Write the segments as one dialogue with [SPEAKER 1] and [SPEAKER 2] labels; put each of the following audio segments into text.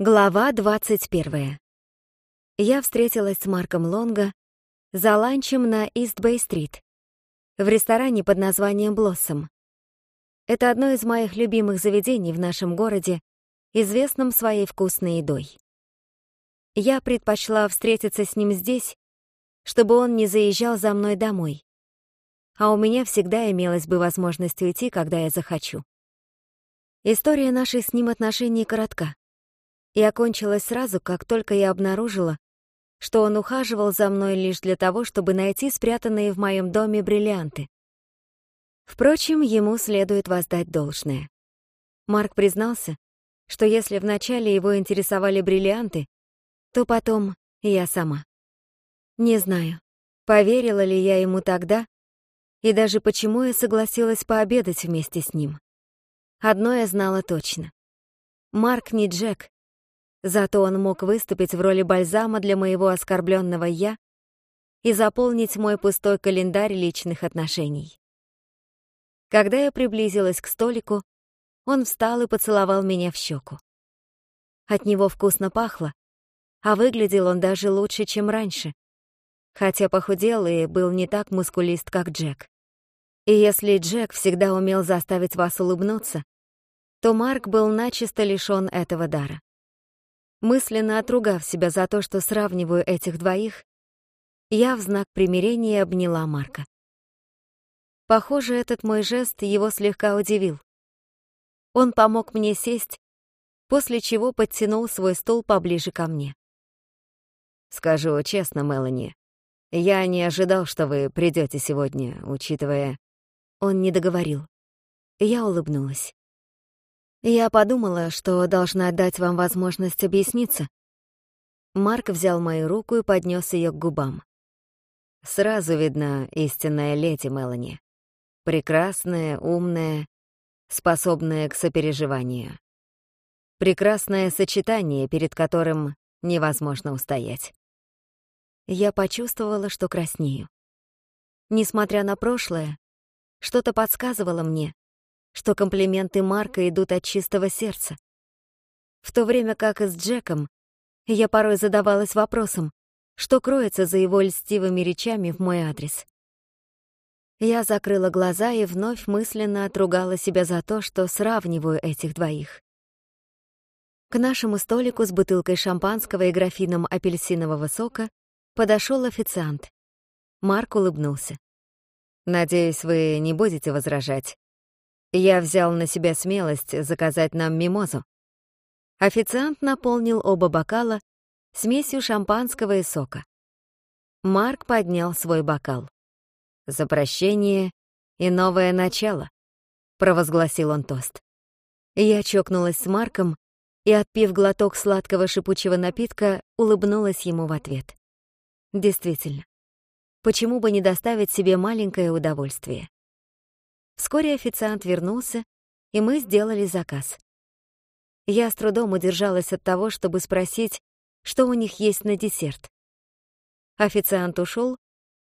[SPEAKER 1] Глава 21. Я встретилась с Марком Лонго за ланчем на Ист-Бэй-стрит в ресторане под названием «Блоссом». Это одно из моих любимых заведений в нашем городе, известном своей вкусной едой. Я предпочла встретиться с ним здесь, чтобы он не заезжал за мной домой, а у меня всегда имелась бы возможность уйти, когда я захочу. История нашей с ним отношений коротка и окончилась сразу, как только я обнаружила, что он ухаживал за мной лишь для того, чтобы найти спрятанные в моем доме бриллианты. Впрочем, ему следует воздать должное. Марк признался, что если вначале его интересовали бриллианты, то потом я сама. Не знаю, поверила ли я ему тогда, и даже почему я согласилась пообедать вместе с ним. Одно я знала точно. Марк не Джек, Зато он мог выступить в роли бальзама для моего оскорбленного «я» и заполнить мой пустой календарь личных отношений. Когда я приблизилась к столику, он встал и поцеловал меня в щеку. От него вкусно пахло, а выглядел он даже лучше, чем раньше, хотя похудел и был не так мускулист, как Джек. И если Джек всегда умел заставить вас улыбнуться, то Марк был начисто лишён этого дара. Мысленно отругав себя за то, что сравниваю этих двоих, я в знак примирения обняла Марка. Похоже, этот мой жест его слегка удивил. Он помог мне сесть, после чего подтянул свой стул поближе ко мне. «Скажу честно, Мелани, я не ожидал, что вы придете сегодня, учитывая...» Он не договорил. Я улыбнулась. Я подумала, что должна дать вам возможность объясниться. Марк взял мою руку и поднес ее к губам. Сразу видно, истинная леди Мелани. Прекрасная, умная, способная к сопереживанию. Прекрасное сочетание, перед которым невозможно устоять. Я почувствовала, что краснею. Несмотря на прошлое, что-то подсказывало мне, что комплименты Марка идут от чистого сердца. В то время как с Джеком я порой задавалась вопросом, что кроется за его льстивыми речами в мой адрес. Я закрыла глаза и вновь мысленно отругала себя за то, что сравниваю этих двоих. К нашему столику с бутылкой шампанского и графином апельсинового сока подошел официант. Марк улыбнулся. «Надеюсь, вы не будете возражать», я взял на себя смелость заказать нам мимозу. Официант наполнил оба бокала смесью шампанского и сока. Марк поднял свой бокал. «За прощение и новое начало», — провозгласил он тост. Я чокнулась с Марком и, отпив глоток сладкого шипучего напитка, улыбнулась ему в ответ. Действительно, почему бы не доставить себе маленькое удовольствие? Вскоре официант вернулся, и мы сделали заказ. Я с трудом удержалась от того, чтобы спросить, что у них есть на десерт. Официант ушел,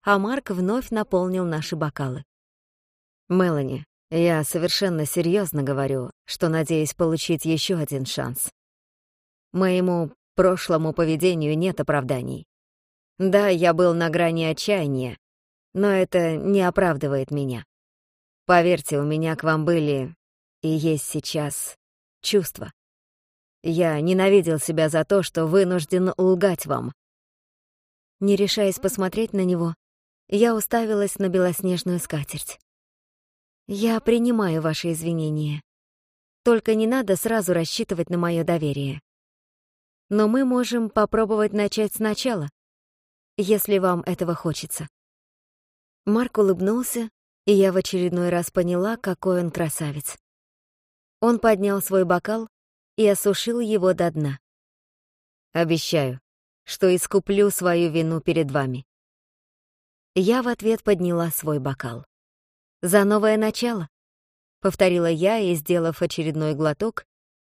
[SPEAKER 1] а Марк вновь наполнил наши бокалы. «Мелани, я совершенно серьезно говорю, что надеюсь получить еще один шанс. Моему прошлому поведению нет оправданий. Да, я был на грани отчаяния, но это не оправдывает меня. Поверьте, у меня к вам были и есть сейчас чувства. Я ненавидел себя за то, что вынужден лгать вам. Не решаясь посмотреть на него, я уставилась на белоснежную скатерть. Я принимаю ваши извинения. Только не надо сразу рассчитывать на мое доверие. Но мы можем попробовать начать сначала, если вам этого хочется. Марк улыбнулся, и я в очередной раз поняла, какой он красавец. Он поднял свой бокал и осушил его до дна. «Обещаю, что искуплю свою вину перед вами». Я в ответ подняла свой бокал. «За новое начало!» — повторила я и, сделав очередной глоток,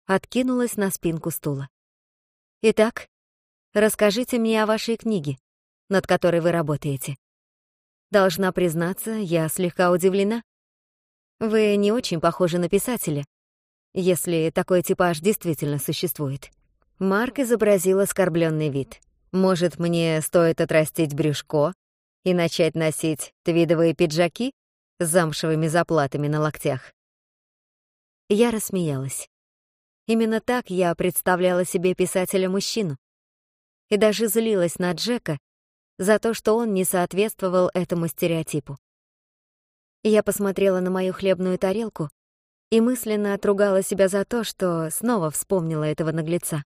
[SPEAKER 1] откинулась на спинку стула. «Итак, расскажите мне о вашей книге, над которой вы работаете. Должна признаться, я слегка удивлена. Вы не очень похожи на писателя, если такой типаж действительно существует. Марк изобразил оскорбленный вид. Может, мне стоит отрастить брюшко и начать носить твидовые пиджаки с замшевыми заплатами на локтях? Я рассмеялась. Именно так я представляла себе писателя-мужчину. И даже злилась на Джека, за то, что он не соответствовал этому стереотипу. Я посмотрела на мою хлебную тарелку и мысленно отругала себя за то, что снова вспомнила этого наглеца.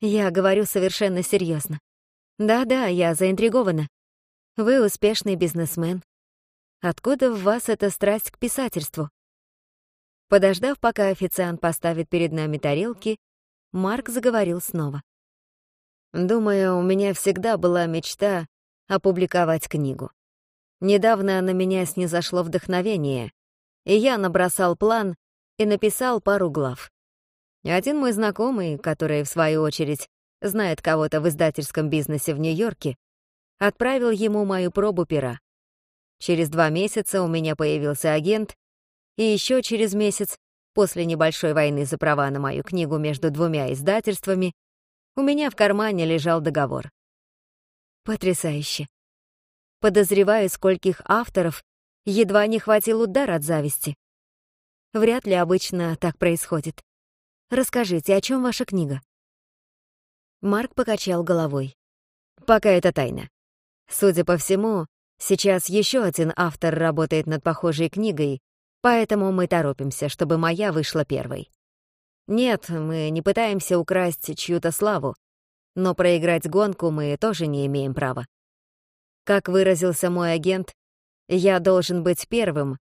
[SPEAKER 1] Я говорю совершенно серьезно. Да-да, я заинтригована. Вы успешный бизнесмен. Откуда в вас эта страсть к писательству? Подождав, пока официант поставит перед нами тарелки, Марк заговорил снова. Думаю, у меня всегда была мечта опубликовать книгу. Недавно на меня снизошло вдохновение, и я набросал план и написал пару глав. Один мой знакомый, который, в свою очередь, знает кого-то в издательском бизнесе в Нью-Йорке, отправил ему мою пробу пера. Через два месяца у меня появился агент, и еще через месяц, после небольшой войны за права на мою книгу между двумя издательствами, у меня в кармане лежал договор. Потрясающе. Подозреваю, скольких авторов едва не хватил удар от зависти. Вряд ли обычно так происходит. Расскажите, о чем ваша книга? Марк покачал головой. Пока это тайна. Судя по всему, сейчас еще один автор работает над похожей книгой, поэтому мы торопимся, чтобы моя вышла первой. Нет, мы не пытаемся украсть чью-то славу, но проиграть гонку мы тоже не имеем права. Как выразился мой агент, я должен быть первым,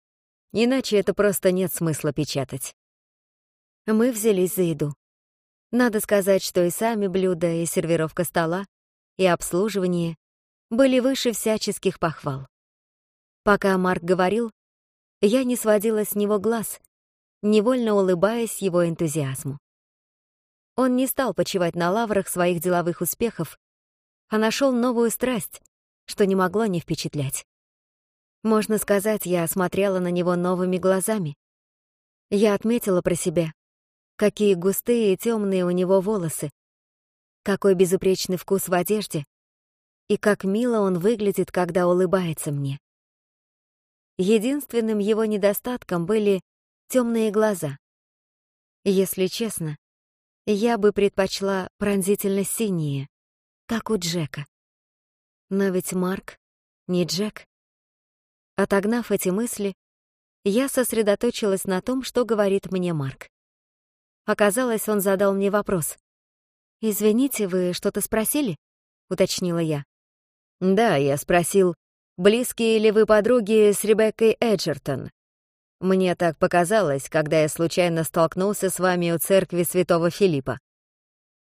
[SPEAKER 1] иначе это просто нет смысла печатать. Мы взялись за еду. Надо сказать, что и сами блюда, и сервировка стола, и обслуживание были выше всяческих похвал. Пока Марк говорил, я не сводила с него глаз, невольно улыбаясь его энтузиазму. Он не стал почивать на лаврах своих деловых успехов, а нашел новую страсть, что не могло не впечатлять. Можно сказать, я осмотрела на него новыми глазами. Я отметила про себя, какие густые и темные у него волосы, какой безупречный вкус в одежде и как мило он выглядит, когда улыбается мне. Единственным его недостатком были темные глаза. Если честно, я бы предпочла пронзительно синие, как у Джека. Но ведь Марк не Джек. Отогнав эти мысли, я сосредоточилась на том, что говорит мне Марк. Оказалось, он задал мне вопрос. «Извините, вы что-то спросили?» — уточнила я. «Да, я спросил, близкие ли вы подруги с Ребеккой Эджертон?» Мне так показалось, когда я случайно столкнулся с вами у церкви Святого Филиппа.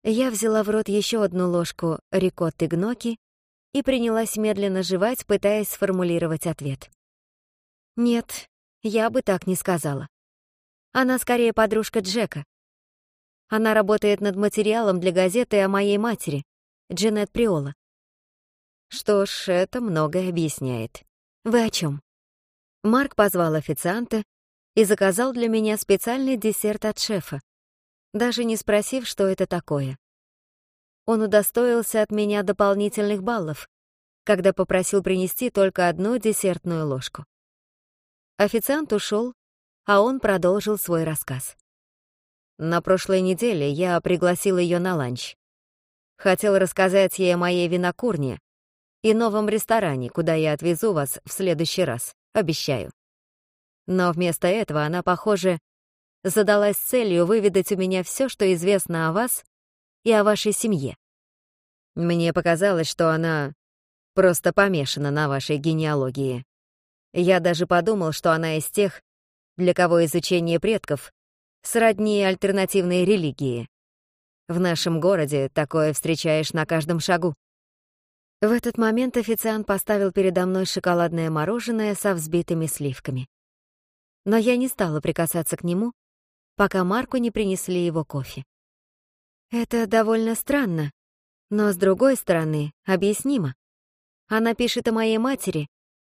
[SPEAKER 1] Я взяла в рот еще одну ложку рикотты гноки и принялась медленно жевать, пытаясь сформулировать ответ. Нет, я бы так не сказала. Она скорее подружка Джека. Она работает над материалом для газеты о моей матери, Джанет Приола. Что ж, это многое объясняет. Вы о чем? Марк позвал официанта и заказал для меня специальный десерт от шефа, даже не спросив, что это такое. Он удостоился от меня дополнительных баллов, когда попросил принести только одну десертную ложку. Официант ушел, а он продолжил свой рассказ. На прошлой неделе я пригласил ее на ланч. Хотел рассказать ей о моей винокурне и новом ресторане, куда я отвезу вас в следующий раз. Обещаю. Но вместо этого она, похоже, задалась целью выведать у меня все, что известно о вас и о вашей семье. Мне показалось, что она просто помешана на вашей генеалогии. Я даже подумал, что она из тех, для кого изучение предков сродни альтернативной религии. В нашем городе такое встречаешь на каждом шагу. В этот момент официант поставил передо мной шоколадное мороженое со взбитыми сливками. Но я не стала прикасаться к нему, пока Марку не принесли его кофе. Это довольно странно, но, с другой стороны, объяснимо. Она пишет о моей матери,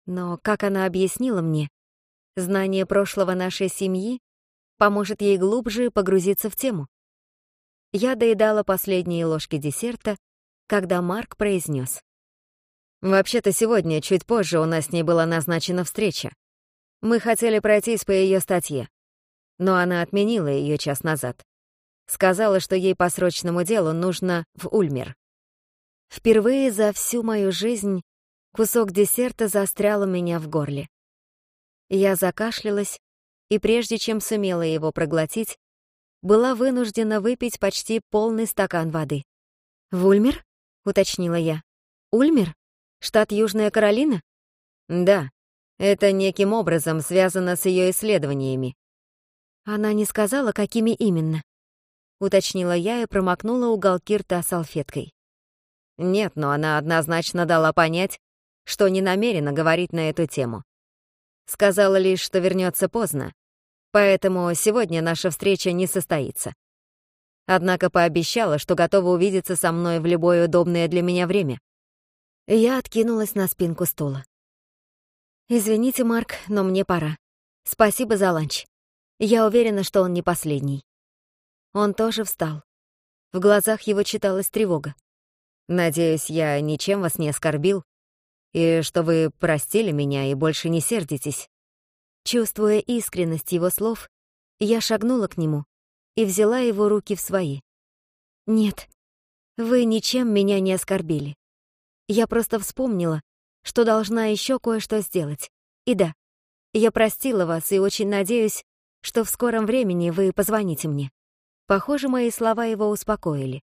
[SPEAKER 1] но, как она объяснила мне, знание прошлого нашей семьи поможет ей глубже погрузиться в тему. Я доедала последние ложки десерта, когда Марк произнес.
[SPEAKER 2] Вообще-то сегодня, чуть позже, у нас с ней была назначена встреча. Мы хотели пройтись по ее статье, но она отменила ее час назад. Сказала, что ей по срочному делу нужно в Ульмер.
[SPEAKER 1] Впервые за всю мою жизнь кусок десерта застрял у меня в горле. Я закашлялась, и прежде чем сумела его проглотить, была вынуждена выпить почти полный стакан воды. «В Ульмер?» — уточнила я. «Ульмер?» штат Южная Каролина?
[SPEAKER 2] Да, это неким образом связано с ее исследованиями.
[SPEAKER 1] Она не сказала, какими именно. Уточнила я и промокнула уголки рта салфеткой.
[SPEAKER 2] Нет, но она однозначно дала понять, что не намерена говорить на эту тему. Сказала лишь, что вернется поздно, поэтому сегодня наша встреча не состоится. Однако пообещала, что готова увидеться со мной в любое удобное для меня время.
[SPEAKER 1] Я откинулась на спинку стула. «Извините, Марк, но мне пора. Спасибо за ланч. Я уверена, что он не последний». Он тоже встал. В глазах его читалась тревога.
[SPEAKER 2] «Надеюсь, я ничем вас не оскорбил, и что вы простили меня и больше не сердитесь».
[SPEAKER 1] Чувствуя искренность его слов, я шагнула к нему и взяла его руки в свои. «Нет, вы ничем меня не оскорбили. Я просто вспомнила, что должна еще кое-что сделать. И да, я простила вас и очень надеюсь, что в скором времени вы позвоните мне». Похоже, мои слова его успокоили.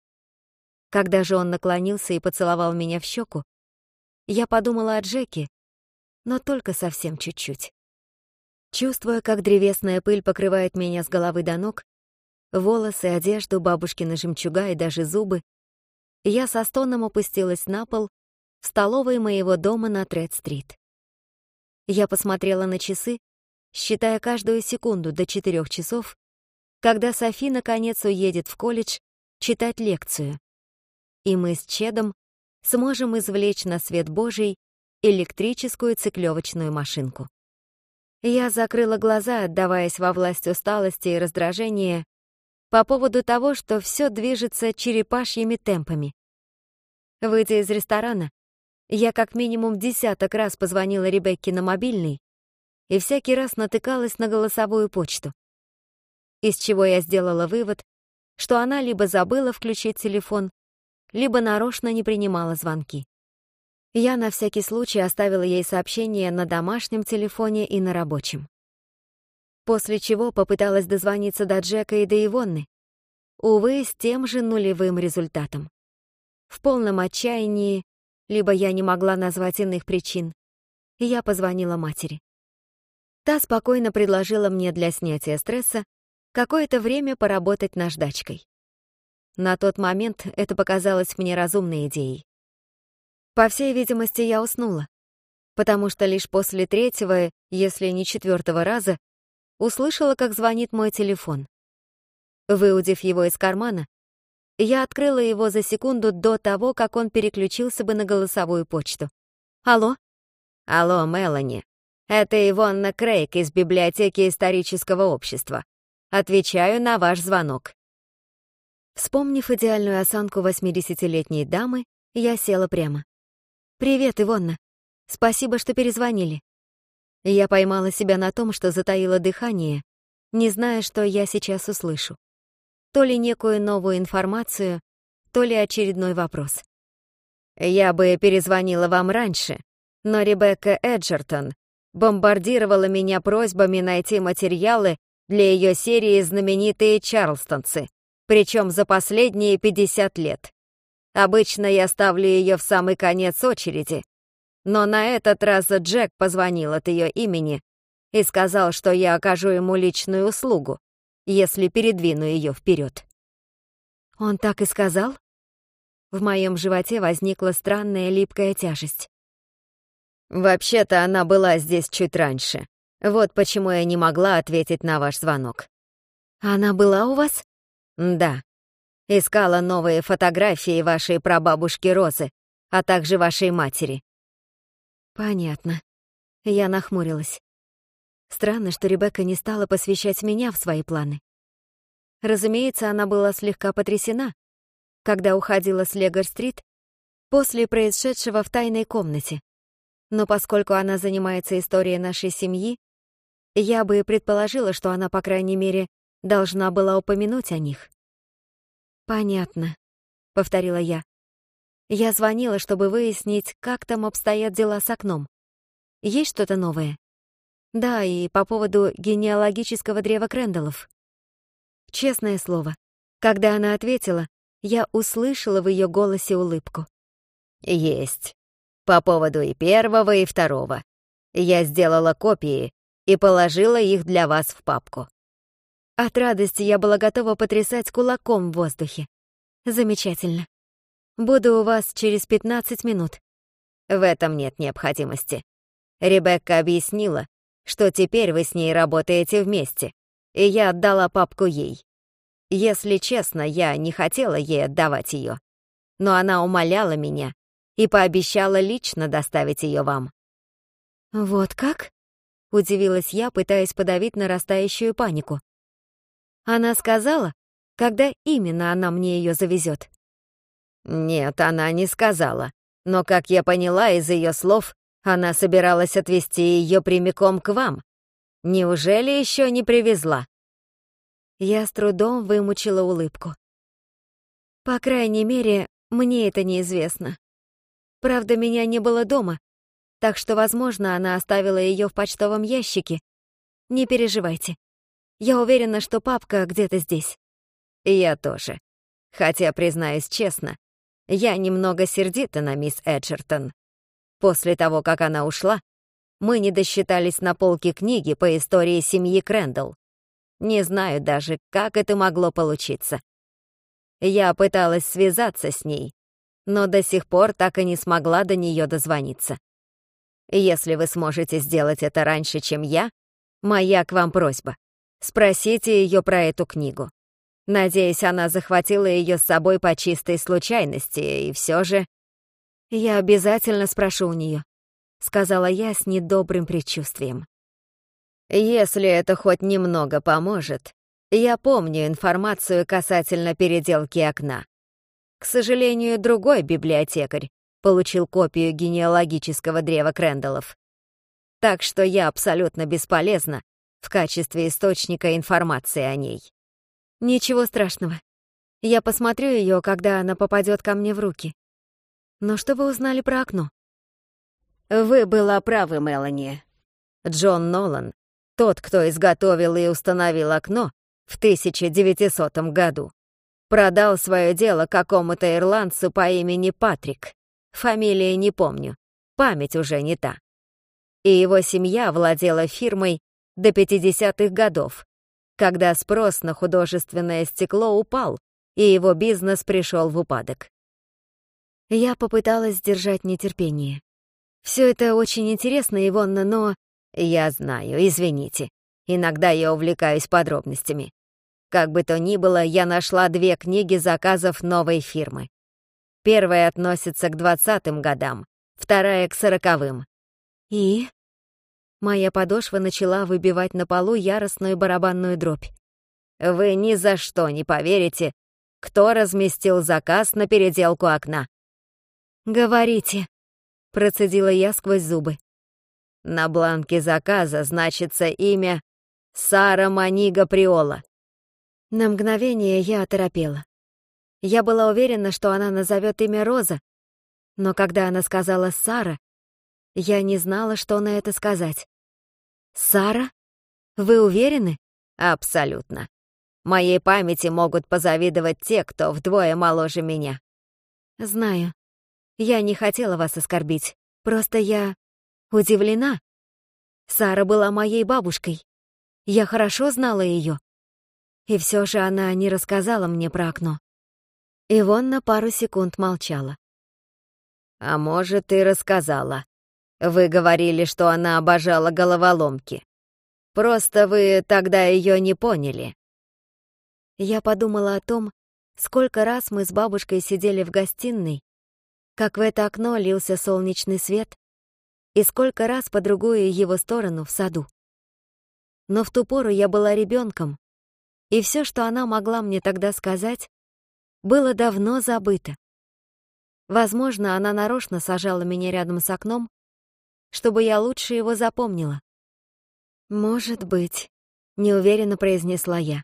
[SPEAKER 1] Когда же он наклонился и поцеловал меня в щеку, я подумала о Джеки, но только совсем чуть-чуть. Чувствуя, как древесная пыль покрывает меня с головы до ног, волосы, одежду, бабушкина жемчуга и даже зубы, я со стоном опустилась на пол в столовой моего дома на Тред-стрит. Я посмотрела на часы, считая каждую секунду до четырех часов, когда Софи наконец уедет в колледж читать лекцию. И мы с Чедом сможем извлечь на свет Божий электрическую циклевочную машинку. Я закрыла глаза, отдаваясь во власть усталости и раздражения по поводу того, что все движется черепашьими темпами. Выйдя из ресторана, я как минимум десяток раз позвонила Ребекке на мобильный и всякий раз натыкалась на голосовую почту. Из чего я сделала вывод, что она либо забыла включить телефон, либо нарочно не принимала звонки. Я на всякий случай оставила ей сообщение на домашнем телефоне и на рабочем. После чего попыталась дозвониться до Джека и до Ивонны. Увы, с тем же нулевым результатом. В полном отчаянии либо я не могла назвать иных причин. И я позвонила матери. Та спокойно предложила мне для снятия стресса какое-то время поработать наждачкой. На тот момент это показалось мне разумной идеей. По всей видимости, я уснула, потому что лишь после третьего, если не четвертого раза, услышала, как звонит мой телефон. Выудив его из кармана, я открыла его за секунду до того, как он переключился бы на голосовую почту. «Алло?»
[SPEAKER 2] «Алло, Мелани. Это Ивонна Крейг из библиотеки исторического общества. Отвечаю на ваш звонок».
[SPEAKER 1] Вспомнив идеальную осанку 80-летней дамы, я села прямо. «Привет, Ивонна. Спасибо, что перезвонили». Я поймала себя на том, что затаила дыхание, не зная, что я сейчас услышу то ли некую новую информацию, то ли очередной вопрос.
[SPEAKER 2] «Я бы перезвонила вам раньше, но Ребекка Эджертон бомбардировала меня просьбами найти материалы для ее серии «Знаменитые Чарлстонцы», причем за последние 50 лет. Обычно я ставлю ее в самый конец очереди, но на этот раз Джек позвонил от ее имени и сказал, что я окажу ему личную услугу, если передвину ее вперед.
[SPEAKER 1] Он так и сказал? В моем животе возникла странная липкая тяжесть.
[SPEAKER 2] «Вообще-то она была здесь чуть раньше. Вот почему я не могла ответить на ваш звонок».
[SPEAKER 1] «Она была у вас?»
[SPEAKER 2] «Да. Искала новые фотографии вашей прабабушки Розы, а также вашей матери».
[SPEAKER 1] «Понятно». Я нахмурилась. Странно, что Ребекка не стала посвящать меня в свои планы. Разумеется, она была слегка потрясена, когда уходила с Легор-стрит после происшедшего в тайной комнате. Но поскольку она занимается историей нашей семьи, я бы предположила, что она, по крайней мере, должна была упомянуть о них. «Понятно», — повторила я. Я звонила, чтобы выяснить, как там обстоят дела с окном. Есть что-то новое? Да, и по поводу генеалогического древа Крэндаллов. Честное слово, когда она ответила, я услышала в ее голосе улыбку.
[SPEAKER 2] «Есть. По поводу и первого, и второго. Я сделала копии и положила их для вас в папку».
[SPEAKER 1] От радости я была готова потрясать кулаком в воздухе. Замечательно. Буду у вас через 15 минут.
[SPEAKER 2] В этом нет необходимости. Ребекка объяснила, что теперь вы с ней работаете вместе, и я отдала папку ей. Если честно, я не хотела ей отдавать ее, но она умоляла меня и пообещала лично доставить ее вам.
[SPEAKER 1] «Вот как?» — удивилась я, пытаясь подавить нарастающую панику. «Она сказала, когда именно она мне ее завезет?»
[SPEAKER 2] «Нет, она не сказала, но, как я поняла из ее слов, она собиралась отвезти ее прямиком к вам. Неужели еще не привезла?
[SPEAKER 1] Я с трудом вымучила улыбку. По крайней мере, мне это неизвестно. Правда, меня не было дома, так что, возможно, она оставила ее в почтовом ящике. Не переживайте. Я уверена, что папка где-то здесь.
[SPEAKER 2] Я тоже. Хотя, признаюсь честно, я немного сердита на мисс Эджертон. После того, как она ушла, мы не досчитались на полке книги по истории семьи Крендел. Не знаю даже, как это могло получиться. Я пыталась связаться с ней, но до сих пор так и не смогла до нее дозвониться. Если вы сможете сделать это раньше, чем я, моя к вам просьба. Спросите ее про эту книгу. Надеюсь, она захватила ее с собой по чистой случайности, и все же...
[SPEAKER 1] «Я обязательно спрошу у нее», — сказала я с недобрым предчувствием.
[SPEAKER 2] «Если это хоть немного поможет, я помню информацию касательно переделки окна. К сожалению, другой библиотекарь получил копию генеалогического древа Крэндаллов. Так что я абсолютно бесполезна в качестве источника информации о ней.
[SPEAKER 1] Ничего страшного. Я посмотрю ее, когда она попадет ко мне в руки. Но что вы узнали про окно?
[SPEAKER 2] Вы была правы, Мелани. Джон Нолан, тот, кто изготовил и установил окно в 1900 году, продал свое дело какому-то ирландцу по имени Патрик. Фамилии не помню, память уже не та. И его семья владела фирмой до 50-х годов, когда спрос на художественное стекло упал, и его бизнес пришел в упадок.
[SPEAKER 1] Я попыталась сдержать нетерпение. Все это очень интересно, Ивонна, но... Я знаю, извините. Иногда я увлекаюсь подробностями. Как бы то ни было, я нашла две книги заказов новой фирмы. Первая относится к двадцатым годам, вторая — к сороковым. И? Моя подошва начала выбивать на полу яростную барабанную дробь.
[SPEAKER 2] Вы ни за что не поверите, кто разместил заказ на переделку окна.
[SPEAKER 1] «Говорите», — процедила я сквозь зубы.
[SPEAKER 2] На бланке заказа значится имя Сара Манига Приола.
[SPEAKER 1] На мгновение я оторопела. Я была уверена, что она назовет имя Роза, но когда она сказала «Сара», я не знала, что на это сказать. «Сара? Вы уверены?»
[SPEAKER 2] «Абсолютно. Моей памяти могут позавидовать те, кто вдвое моложе меня».
[SPEAKER 1] «Знаю. Я не хотела вас оскорбить. Просто я... удивлена. Сара была моей бабушкой. Я хорошо знала ее. И все же она не рассказала мне про окно. Ивон на пару секунд молчала.
[SPEAKER 2] «А может, и рассказала. Вы говорили, что она обожала головоломки. Просто вы тогда ее не поняли».
[SPEAKER 1] Я подумала о том, сколько раз мы с бабушкой сидели в гостиной как в это окно лился солнечный свет и сколько раз по другую его сторону в саду. Но в ту пору я была ребенком, и все, что она могла мне тогда сказать, было давно забыто. Возможно, она нарочно сажала меня рядом с окном, чтобы я лучше его запомнила. «Может быть», — неуверенно произнесла я.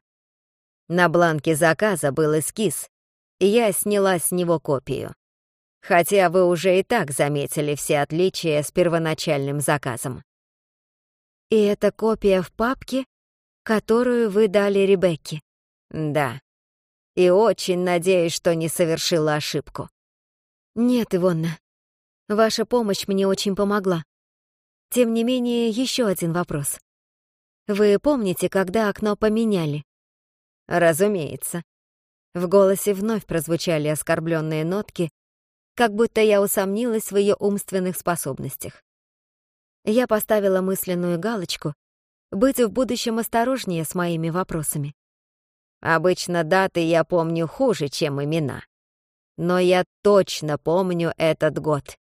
[SPEAKER 2] На бланке заказа был эскиз, и я сняла с него копию хотя вы уже и так заметили все отличия с первоначальным заказом.
[SPEAKER 1] И это копия в папке, которую вы дали Ребекке?
[SPEAKER 2] Да. И очень надеюсь, что не совершила ошибку.
[SPEAKER 1] Нет, Ивонна, ваша помощь мне очень помогла. Тем не менее, еще один вопрос. Вы помните, когда окно поменяли?
[SPEAKER 2] Разумеется. В голосе вновь прозвучали оскорбленные нотки, как будто я усомнилась в ее умственных способностях.
[SPEAKER 1] Я поставила мысленную галочку «Быть в будущем осторожнее с моими вопросами».
[SPEAKER 2] Обычно даты я помню хуже, чем имена. Но я точно помню этот год.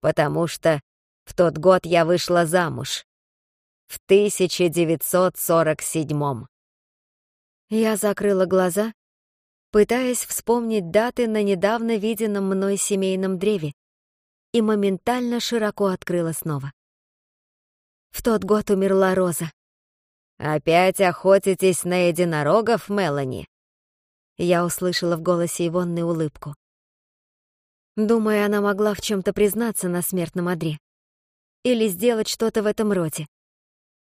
[SPEAKER 2] Потому что в тот год я вышла замуж. В 1947-м.
[SPEAKER 1] Я закрыла глаза пытаясь вспомнить даты на недавно виденном мной семейном древе, и моментально широко открыла снова. В тот год умерла Роза.
[SPEAKER 2] «Опять охотитесь на единорогов, Мелани?»
[SPEAKER 1] Я услышала в голосе Ивонны улыбку. Думаю, она могла в чем то признаться на смертном одре. Или сделать что-то в этом роде.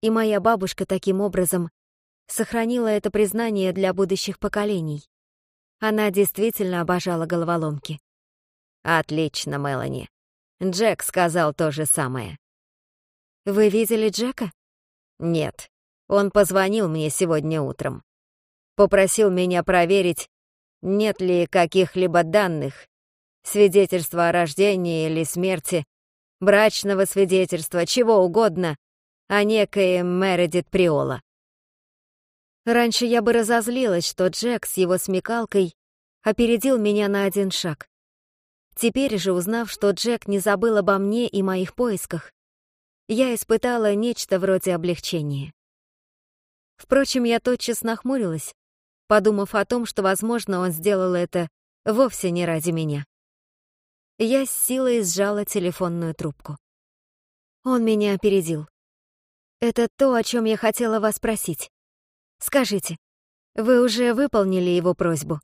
[SPEAKER 1] И моя бабушка таким образом сохранила это признание для будущих поколений. Она действительно обожала головоломки.
[SPEAKER 2] «Отлично, Мелани. Джек сказал то же самое».
[SPEAKER 1] «Вы видели Джека?»
[SPEAKER 2] «Нет. Он позвонил мне сегодня утром. Попросил меня проверить, нет ли каких-либо данных, свидетельства о рождении или смерти, брачного свидетельства, чего угодно, о некой Мередит Приола.
[SPEAKER 1] Раньше я бы разозлилась, что Джек с его смекалкой опередил меня на один шаг. Теперь же, узнав, что Джек не забыл обо мне и моих поисках, я испытала нечто вроде облегчения. Впрочем, я тотчас нахмурилась, подумав о том, что, возможно, он сделал это вовсе не ради меня. Я с силой сжала телефонную трубку. Он меня опередил. «Это то, о чем я хотела вас спросить. Скажите, вы уже выполнили его просьбу?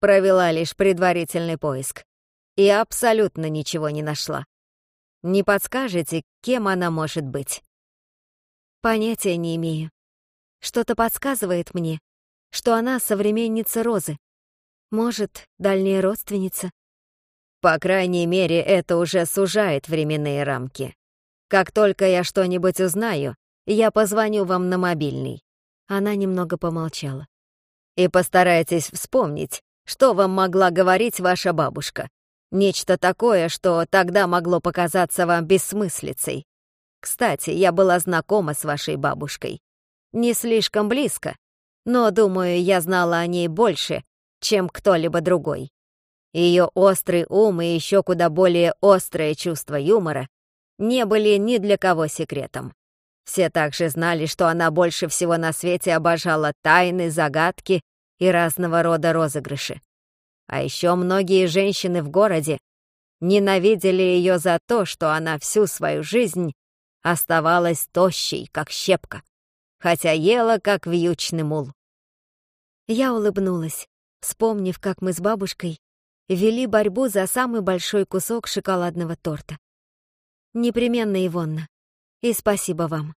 [SPEAKER 2] Провела лишь предварительный поиск. И абсолютно ничего не нашла. Не подскажете, кем она может быть?
[SPEAKER 1] Понятия не имею. Что-то подсказывает мне, что она современница Розы. Может, дальняя родственница.
[SPEAKER 2] По крайней мере, это уже сужает временные рамки. Как только я что-нибудь узнаю, я позвоню вам на мобильный.
[SPEAKER 1] Она немного помолчала.
[SPEAKER 2] «И постарайтесь вспомнить, что вам могла говорить ваша бабушка. Нечто такое, что тогда могло показаться вам бессмыслицей. Кстати, я была знакома с вашей бабушкой. Не слишком близко, но, думаю, я знала о ней больше, чем кто-либо другой. Ее острый ум и еще куда более острое чувство юмора не были ни для кого секретом. Все также знали, что она больше всего на свете обожала тайны, загадки и разного рода розыгрыши. А еще многие женщины в городе ненавидели ее за то, что она всю свою жизнь оставалась тощей, как щепка, хотя ела, как вьючный мул.
[SPEAKER 1] Я улыбнулась, вспомнив, как мы с бабушкой вели борьбу за самый большой кусок шоколадного торта. «Непременно, Ивонна, и спасибо вам.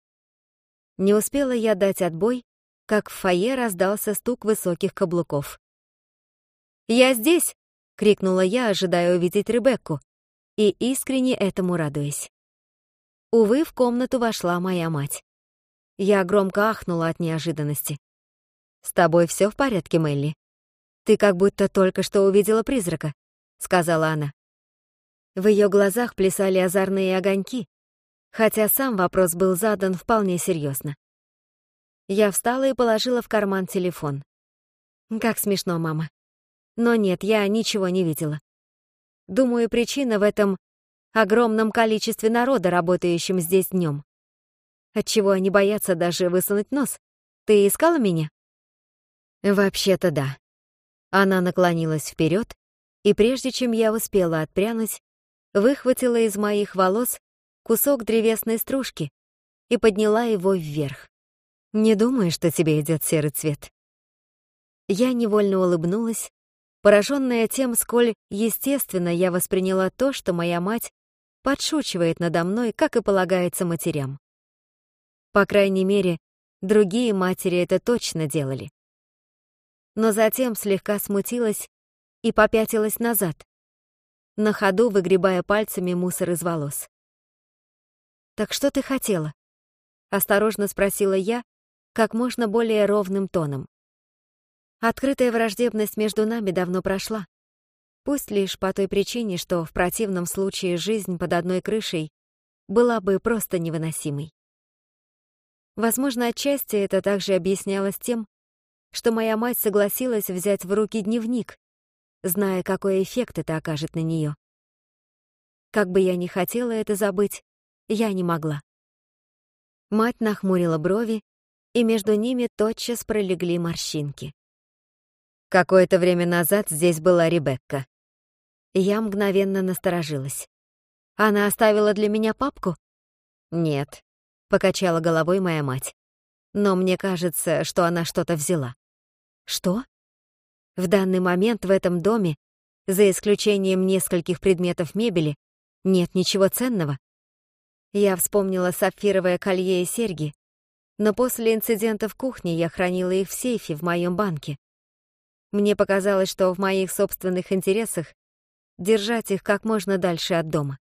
[SPEAKER 1] Не успела я дать отбой, как в фойе раздался стук высоких каблуков. «Я здесь!» — крикнула я, ожидая увидеть Ребекку, и искренне этому радуясь. Увы, в комнату вошла моя мать. Я громко ахнула от неожиданности. «С тобой все в порядке, Мелли? Ты как будто только что увидела призрака», — сказала она. В ее глазах плясали озорные огоньки, хотя сам вопрос был задан вполне серьезно. Я встала и положила в карман телефон. Как смешно, мама. Но нет, я ничего не видела. Думаю, причина в этом огромном количестве народа, работающем здесь днем. Отчего они боятся даже высунуть нос. Ты искала меня?
[SPEAKER 2] Вообще-то да. Она наклонилась вперед, и прежде чем я успела отпрянуть, выхватила из моих волос кусок древесной стружки и подняла его вверх. «Не думаю, что тебе идет серый цвет». Я невольно улыбнулась, пораженная тем, сколь естественно я восприняла то, что моя мать подшучивает надо мной, как и полагается матерям. По крайней мере, другие матери это точно делали. Но затем слегка смутилась и попятилась назад, на ходу выгребая пальцами мусор из волос. «Так что ты хотела?» — осторожно спросила я, как можно более ровным тоном. Открытая враждебность между нами давно прошла. Пусть лишь по той причине, что в противном случае жизнь под одной крышей была бы просто невыносимой. Возможно, отчасти это также объяснялось тем, что моя мать согласилась взять в руки дневник, зная, какой эффект это окажет на нее. Как бы я ни хотела это забыть, я не могла. Мать нахмурила брови, и между ними тотчас пролегли морщинки. Какое-то время назад здесь была Ребекка. Я мгновенно насторожилась. Она оставила для меня папку? Нет, покачала головой моя мать. Но мне кажется, что она что-то взяла. Что? В данный момент в этом доме, за исключением нескольких предметов мебели, нет ничего ценного. Я вспомнила сапфировое колье и серьги, но после инцидента в кухне я хранила их в сейфе в моем банке. Мне показалось, что в моих собственных интересах держать их как можно дальше от дома.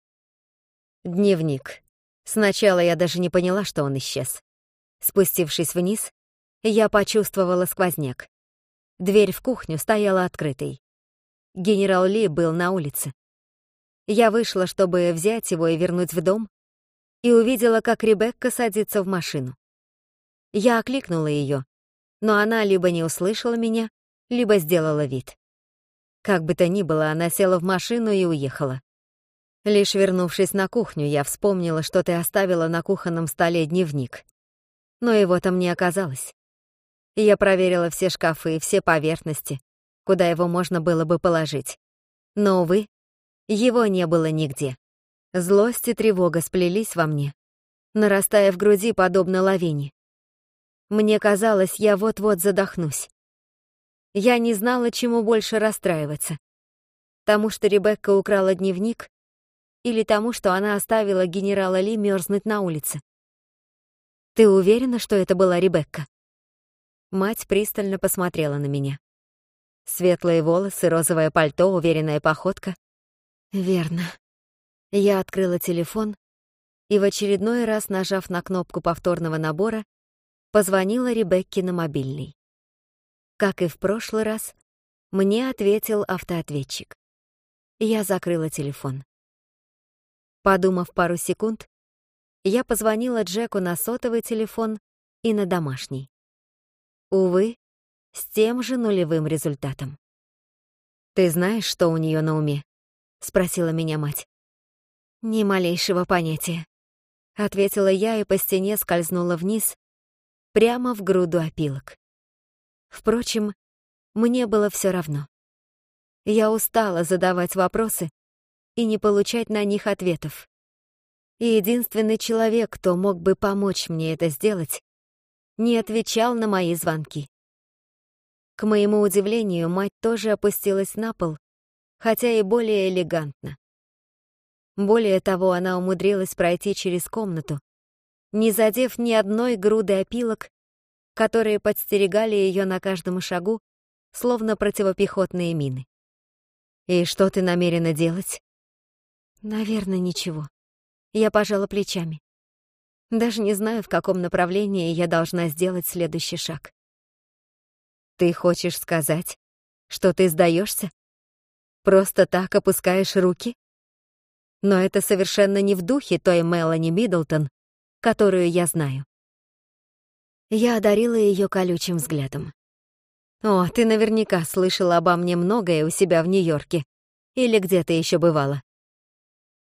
[SPEAKER 2] Дневник. Сначала я даже не поняла, что он исчез. Спустившись вниз, я почувствовала сквозняк. Дверь в кухню стояла открытой. Генерал Ли был на улице. Я вышла, чтобы взять его и вернуть в дом, и увидела, как Ребекка садится в машину. Я окликнула ее, но она либо не услышала меня, либо сделала вид. Как бы то ни было, она села в машину и уехала. Лишь вернувшись на кухню, я вспомнила, что ты оставила на кухонном столе дневник. Но его там не оказалось. Я проверила все шкафы, и все поверхности, куда его можно было бы положить. Но, увы, его не было нигде. Злость и тревога сплелись во мне, нарастая в груди подобно лавине. Мне казалось, я вот-вот задохнусь. Я не знала, чему больше расстраиваться. Тому, что Ребекка украла дневник, или тому, что она оставила генерала Ли мерзнуть на улице. «Ты уверена, что это была Ребекка?» Мать пристально посмотрела на меня. Светлые волосы, розовое пальто, уверенная походка. «Верно», я открыла телефон и в очередной раз, нажав на кнопку повторного набора, позвонила Ребекке на мобильный. Как и в прошлый раз, мне ответил автоответчик. Я закрыла телефон. Подумав пару секунд, я позвонила Джеку на сотовый телефон и на домашний. Увы, с тем же нулевым результатом. «Ты знаешь, что у нее на уме?» — спросила меня мать. «Ни малейшего понятия», — ответила я и по стене скользнула вниз, прямо в груду опилок. Впрочем, мне было все равно. Я устала задавать вопросы и не получать на них ответов. И единственный человек, кто мог бы помочь мне это сделать, не отвечал на мои звонки. К моему удивлению, мать тоже опустилась на пол, хотя и более элегантно. Более того, она умудрилась пройти через комнату, не задев ни одной груды опилок, которые подстерегали ее на каждом шагу, словно противопехотные мины. «И что ты намерена делать?» «Наверное, ничего». Я пожала плечами. Даже не знаю, в каком направлении я должна сделать следующий шаг. «Ты хочешь сказать, что ты сдаешься? Просто так опускаешь руки?» Но это совершенно не в духе той Мелани Миддлтон, которую я знаю. Я одарила ее колючим взглядом. «О, ты наверняка слышала обо мне многое у себя в Нью-Йорке. Или где-то еще бывала?»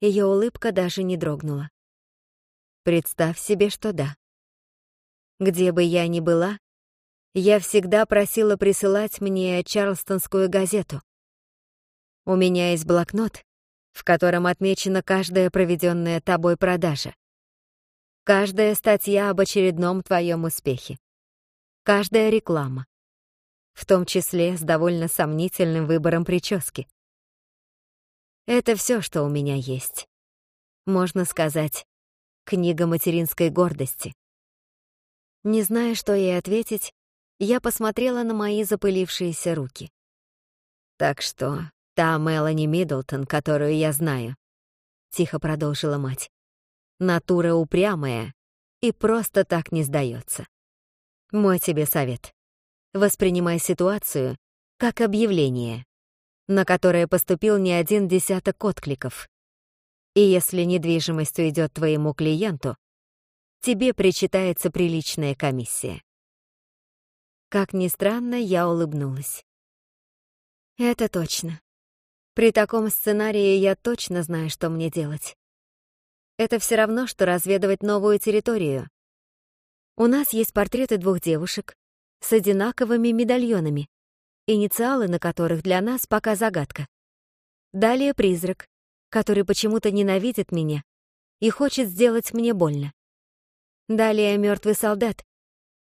[SPEAKER 2] Ее улыбка даже не дрогнула. «Представь себе, что да. Где бы я ни была,
[SPEAKER 1] я всегда просила присылать мне Чарлстонскую газету. У меня есть блокнот, в котором отмечена каждая проведенная тобой продажа, каждая статья об очередном твоем успехе, каждая реклама, в том числе с довольно сомнительным выбором прически. Это все, что у меня есть. Можно сказать, книга материнской гордости. Не зная, что ей ответить, я посмотрела на мои запылившиеся руки. Так что Та Мелани Миддлтон, которую я знаю. Тихо продолжила мать. Натура упрямая и просто так не сдается. Мой тебе совет. Воспринимай ситуацию как объявление, на которое поступил не один десяток откликов. И если недвижимость уйдет твоему клиенту, тебе причитается приличная комиссия. Как ни странно, я улыбнулась. Это точно. При таком сценарии я точно знаю, что мне делать. Это все равно, что разведывать новую территорию. У нас есть портреты двух девушек с одинаковыми медальонами, инициалы на которых для нас пока загадка. Далее призрак, который почему-то ненавидит меня и хочет сделать мне больно. Далее мертвый солдат,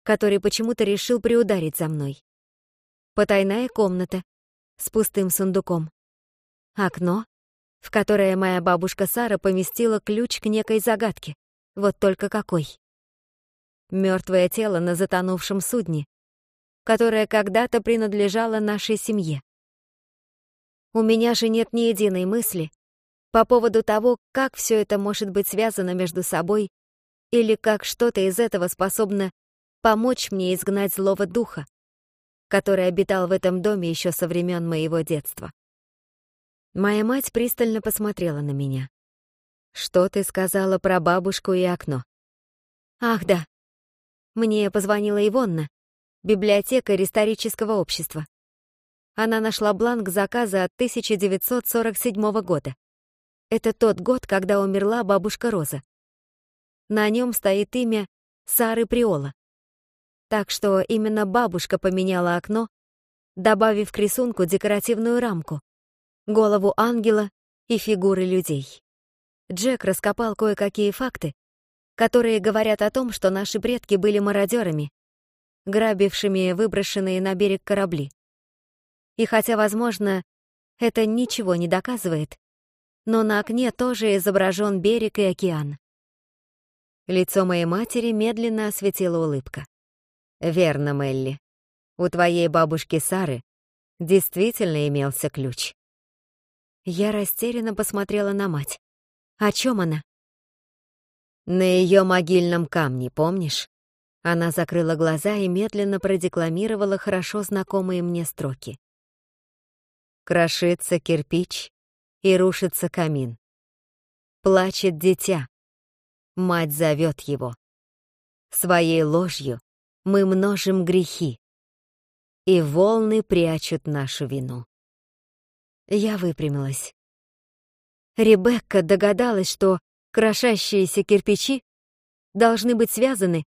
[SPEAKER 1] который почему-то решил приударить за мной. Потайная комната с пустым сундуком окно, в которое моя бабушка Сара поместила ключ к некой загадке, вот только какой. Мертвое тело на затонувшем судне, которое когда-то принадлежало нашей семье. У меня же нет ни единой мысли по поводу того, как все это может быть связано между собой или как что-то из этого способно помочь мне изгнать злого духа, который обитал в этом доме еще со времен моего детства. Моя мать пристально посмотрела на меня. «Что ты сказала про бабушку и окно?» «Ах, да. Мне позвонила Ивонна, библиотекарь исторического общества. Она нашла бланк заказа от 1947 года. Это тот год, когда умерла бабушка Роза. На нем стоит имя Сары Приола. Так что именно бабушка поменяла окно, добавив к рисунку декоративную рамку, голову ангела и фигуры людей. Джек раскопал кое-какие факты, которые говорят о том, что наши предки были мародерами, грабившими выброшенные на берег корабли. И хотя, возможно, это ничего не доказывает, но на окне тоже изображен берег и океан. Лицо моей матери медленно осветила улыбка. «Верно, Мелли. У твоей бабушки Сары действительно имелся ключ». Я растерянно посмотрела на мать. «О чем она?» «На ее могильном камне, помнишь?» Она закрыла глаза и медленно продекламировала хорошо знакомые мне строки. Крошится кирпич и рушится камин. Плачет дитя. Мать зовет его. Своей ложью мы множим грехи. И волны прячут нашу вину. Я выпрямилась. Ребекка догадалась, что крошащиеся кирпичи должны быть связаны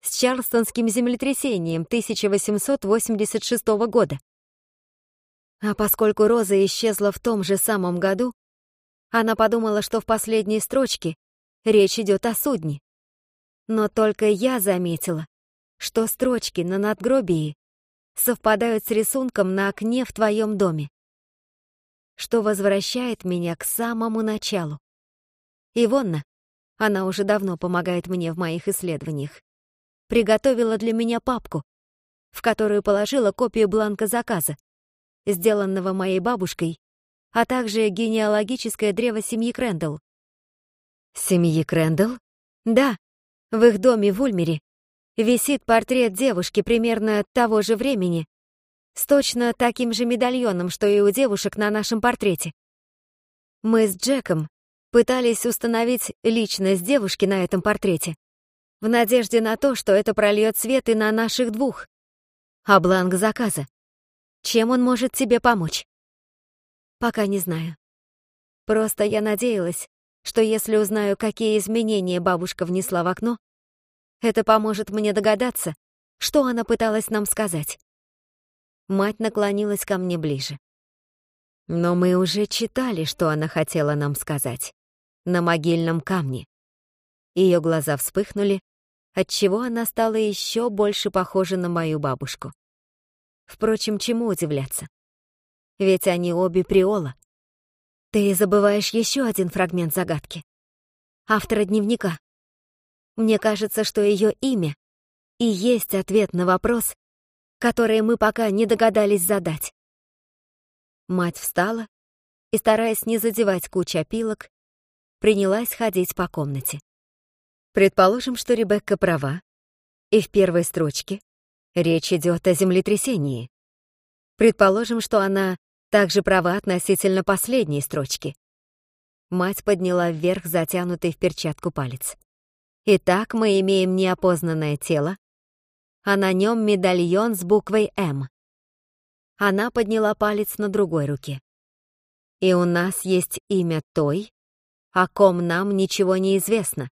[SPEAKER 1] с Чарльстонским землетрясением 1886 года. А поскольку Роза исчезла в том же самом году, она подумала, что в последней строчке речь идет о судне. Но только я заметила, что строчки на надгробии совпадают с рисунком на окне в твоем доме что возвращает меня к самому началу. Ивонна, она уже давно помогает мне в моих исследованиях, приготовила для меня папку, в которую положила копию бланка заказа, сделанного моей бабушкой, а также генеалогическое древо семьи Крэндалл. Семьи Крэндалл? Да, в их доме в Ульмере висит портрет девушки примерно того же времени, с точно таким же медальоном, что и у девушек на нашем портрете. Мы с Джеком пытались установить личность девушки на этом портрете, в надежде на то, что это прольет свет и на наших двух. А бланк заказа? Чем он может тебе помочь? Пока не знаю. Просто я надеялась, что если узнаю, какие изменения бабушка внесла в окно, это поможет мне догадаться, что она пыталась нам сказать. Мать наклонилась ко мне ближе. Но мы уже читали, что она хотела нам сказать. На могильном камне. Ее глаза вспыхнули, отчего она стала еще больше похожа на мою бабушку. Впрочем, чему удивляться? Ведь они обе приола. Ты забываешь еще один фрагмент загадки. Автора дневника. Мне кажется, что ее имя и есть ответ на вопрос, которые мы пока не догадались задать. Мать встала и, стараясь не задевать кучу опилок, принялась ходить по комнате. Предположим, что Ребекка права, и в первой строчке речь идет о землетрясении. Предположим, что она также права относительно последней строчки. Мать подняла вверх затянутый в перчатку палец. Итак, мы имеем неопознанное тело, а на нем медальон с буквой «М». Она подняла палец на другой руке. «И у нас есть имя той, о ком нам ничего не известно.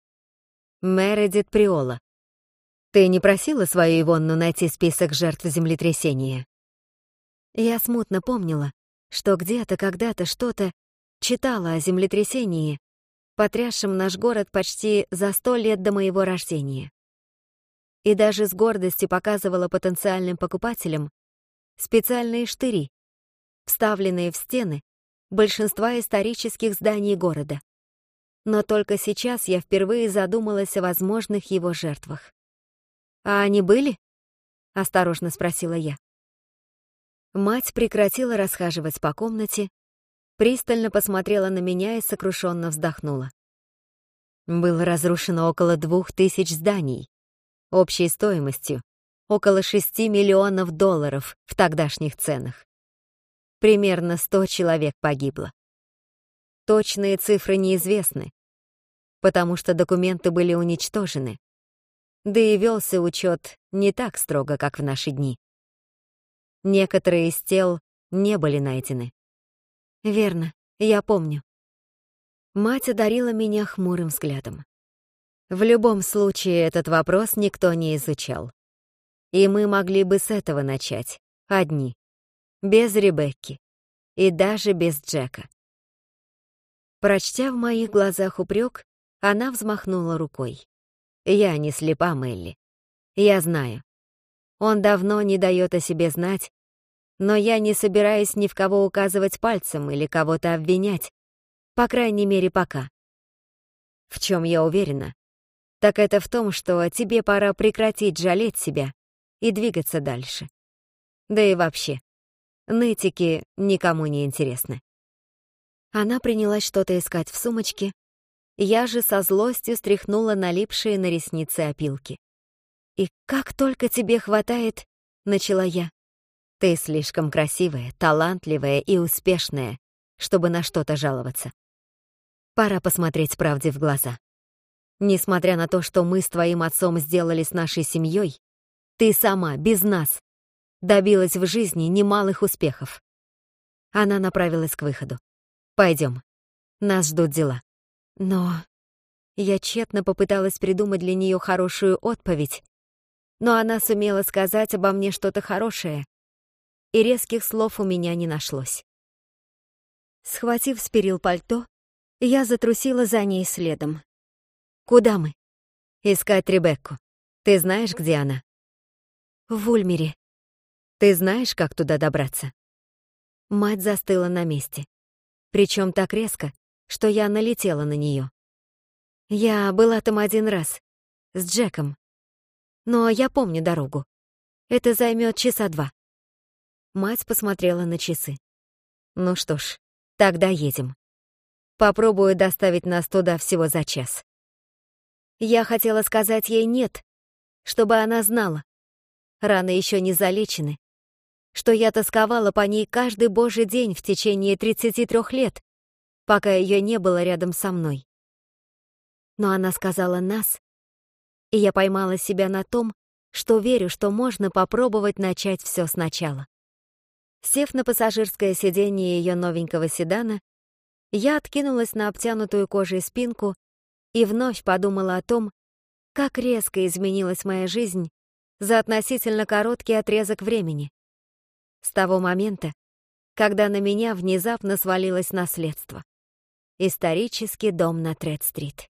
[SPEAKER 1] Мередит Приола. Ты не просила свою Ивонну найти список жертв землетрясения?» Я смутно помнила, что где-то когда-то что-то читала о землетрясении, потрясшем наш город почти за сто лет до моего рождения и даже с гордостью показывала потенциальным покупателям специальные штыри, вставленные в стены большинства исторических зданий города. Но только сейчас я впервые задумалась о возможных его жертвах. «А они были?» — осторожно спросила я. Мать прекратила расхаживать по комнате, пристально посмотрела на меня и сокрушенно вздохнула. Было разрушено около двух тысяч зданий, общей стоимостью около 6 миллионов долларов в тогдашних ценах. Примерно 100 человек погибло. Точные цифры неизвестны, потому что документы были уничтожены, да и велся учет не так строго, как в наши дни. Некоторые из тел не были найдены. Верно, я помню. Мать одарила меня хмурым взглядом. В любом случае, этот вопрос никто не изучал. И мы могли бы с этого начать, одни, без Ребекки и даже без Джека. Прочтя в моих глазах упрек, она взмахнула рукой. «Я не слепа, Мелли. Я знаю. Он давно не дает о себе знать, но я не собираюсь ни в кого указывать пальцем или кого-то обвинять, по крайней мере, пока. В чем я уверена, так это в том, что тебе пора прекратить жалеть себя и двигаться дальше. Да и вообще, нытики никому не интересны. Она принялась что-то искать в сумочке, я же со злостью стряхнула налипшие на ресницы опилки. «И как только тебе хватает...» — начала я. «Ты слишком красивая, талантливая и успешная, чтобы на что-то жаловаться. Пора посмотреть правде в глаза». Несмотря на то, что мы с твоим отцом сделали с нашей семьей, ты сама, без нас, добилась в жизни немалых успехов. Она направилась к выходу. Пойдем. Нас ждут дела. Но я тщетно попыталась придумать для нее хорошую отповедь, но она сумела сказать обо мне что-то хорошее, и резких слов у меня не нашлось. Схватив с пальто, я затрусила за ней следом. Куда мы? Искать Ребекку. Ты знаешь, где она? В Ульмере. Ты знаешь, как туда добраться? Мать застыла на месте. Причем так резко, что я налетела на нее. Я была там один раз. С Джеком. Но я помню дорогу. Это займет часа два. Мать посмотрела на часы. Ну что ж, тогда едем. Попробую доставить нас туда всего за час. Я хотела сказать ей «нет», чтобы она знала. Раны еще не залечены. Что я тосковала по ней каждый божий день в течение 33 лет, пока ее не было рядом со мной. Но она сказала «нас», и я поймала себя на том, что верю, что можно попробовать начать все сначала. Сев на пассажирское сиденье ее новенького седана, я откинулась на обтянутую кожей спинку и вновь подумала о том, как резко изменилась моя жизнь за относительно короткий отрезок времени. С того момента, когда на меня внезапно свалилось наследство. Исторический дом на Тред-стрит.